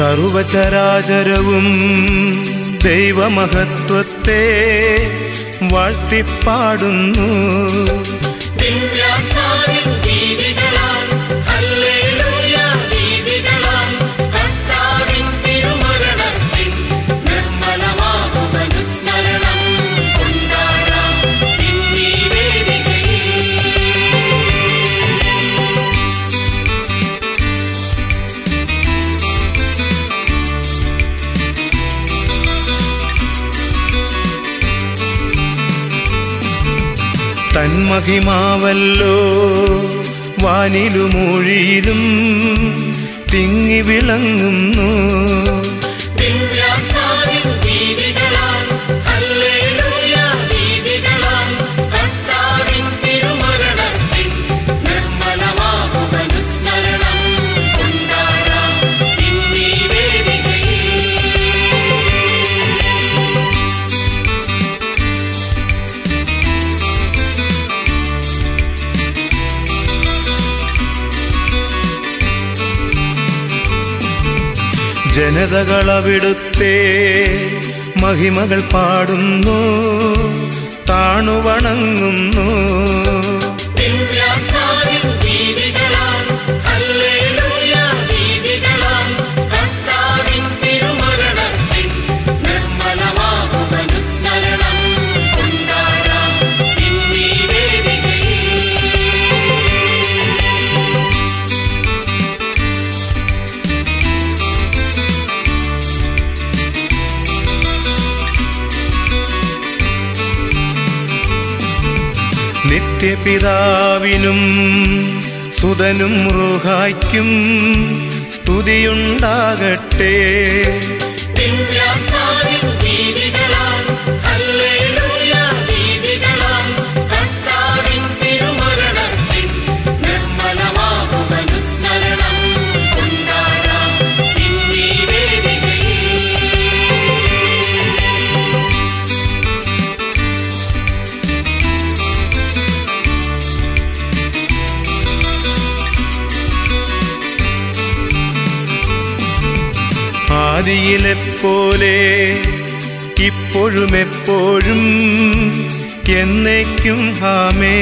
സർവചരാചരവും ദൈവമഹത്വത്തെ വാഴ്ത്തിപ്പാടുന്നു. തന്മഹിമാവല്ലോ. വാനിലുമൊഴിയിലും തിങ്ങി വിളങ്ങുന്നു. ജനതകളവിടുത്തെ മഹിമകൾ പാടുന്നു താണുവണങ്ങുന്നു. നിത്യപിതാവിനും സുതനും റുഹായ്ക്കും സ്തുതിയുണ്ടാകട്ടെ. ആദിയിലെപ്പോലെ ഇപ്പോഴും എപ്പോഴും എന്നേക്കും ഹാമേ.